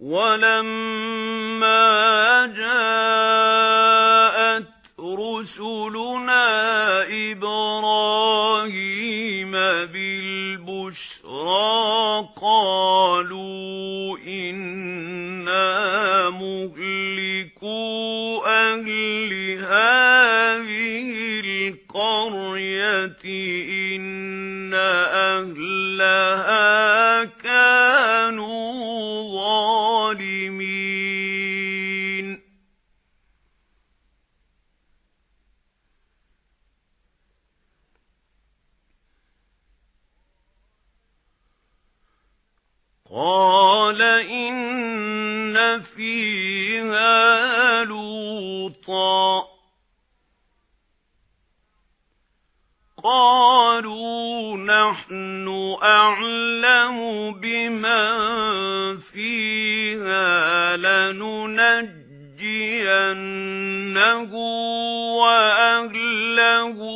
وَلَمَّا جَاءَتْ رُسُلُنَا إِبْرَاهِيمَ بِالْبُشْرَى قَالُوا إِنَّا مُهْلِكُو أَهْلِ هَٰذِهِ الْقَرْيَةِ إِنَّ أَهْلَهَا قَالَ إِنَّ فِيهَا لُوطًا. قَالُوا نَحْنُ أَعْلَمُ بِمَنْ فِيهَا لَنُنَجِّيَنَّهُ وَأَهْلَهُ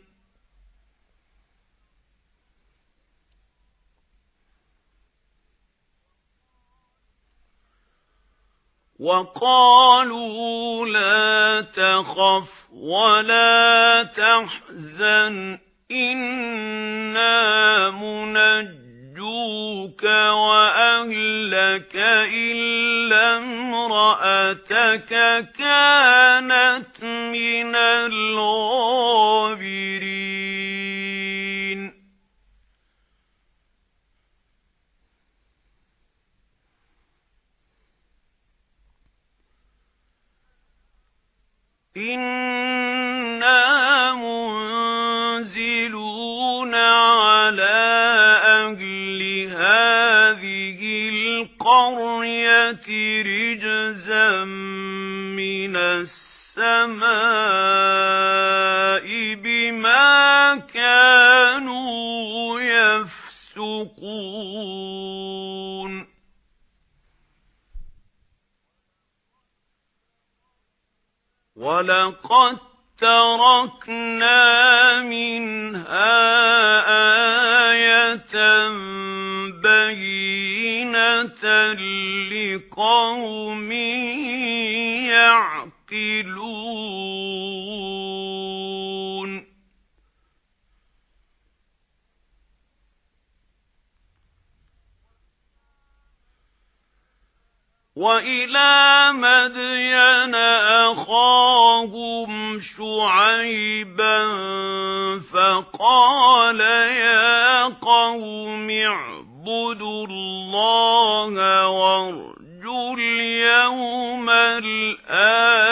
وَقَالُوا لَا تَخَفْ وَلَا تَحْزَنْ إِنَّا مُنَجُّوكَ وَأَهْلَكَ إِلَّا امْرَأَتَكَ كَانَتْ مِنَ الْغَابِرِينَ إِنَّا مُنزِلُونَ عَلَى أَهْلِ هَٰذِهِ الْقَرْيَةِ رِجْزًا مِنَ السَّمَاءِ وَلَقَدْ تَرَكْنَا مِنْهَا آيَةً بَيِّنَةً لِقَوْمٍ يَعْقِلُونَ وَإِلَى مَدْيَنَ أَخَاهُمْ شُعَيْبًا فَقَالَ يَا قَوْمِ اعْبُدُوا اللَّهَ وَارْجُوا الْيَوْمَ الْآخِرَ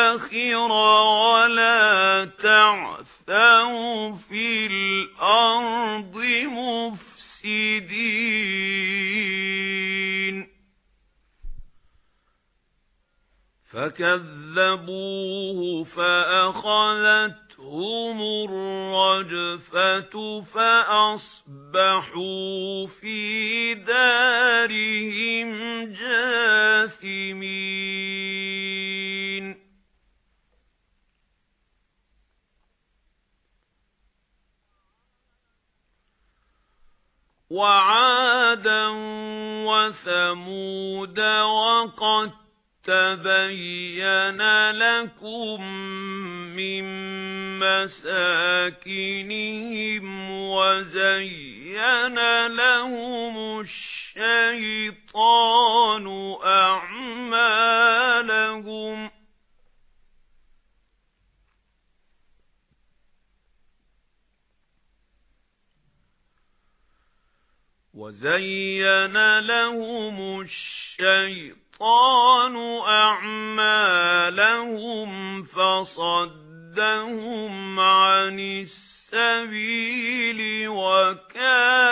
وَلَا تَعْثَوْا فَكَذَّبُوهُ فَأَخَذَتْهُمُ الرَّجْفَةُ فَأَصْبَحُوا فِي دَارِهِمْ جَاثِمِينَ. وَعَادًا وَثَمُودَ وَقَدْ تَبَيَّنَ لَكُم مِّن مَّسَاكِنِهِمْ وَزَيَّنَ لَهُمُ الشَّيْطَانُ أَعْمَالَهُمْ وَزَيَّنَ لَهُمُ الشَّيْطَانُ أَعْمَالَهُمْ فَصَدَّهُمْ عَنِ السَّبِيلِ وَكَانُوا